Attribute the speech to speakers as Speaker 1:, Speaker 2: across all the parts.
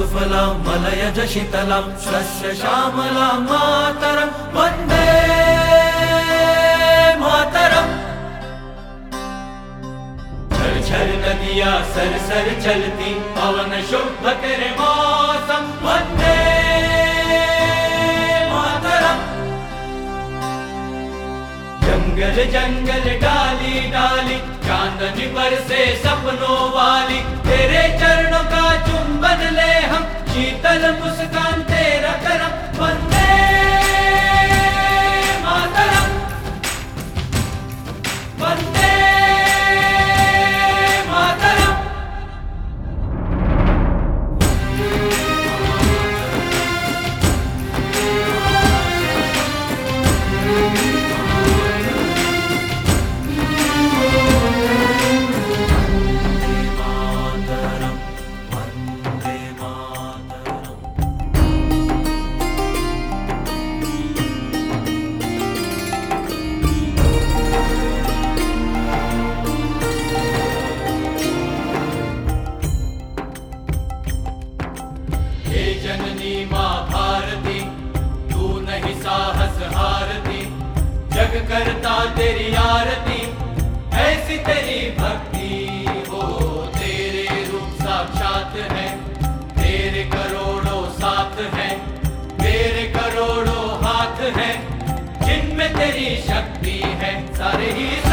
Speaker 1: सुफलां मलयज शीतलां स्वस्य श्यामलां मातरं वन्दे मातरम्। झर झर नदिया सर सर चलती पवन शुभ तेरे मौसम वन्दे मातरम्। जंगल जंगल डाली डाली चांदनी पर से सपनों वाली तेरे चरणों का चुंबन ले हम शीतल मुस्कान करता तेरी आरती, ऐसी तेरी भक्ति। हो तेरे रूप साक्षात है, तेरे करोड़ों साथ है, तेरे करोड़ों हाथ है, जिनमें तेरी शक्ति है, सारे ही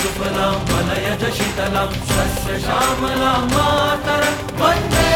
Speaker 1: सुफलां मलयज शीतलां स्वस्य श्यामलां मातरं वन्दे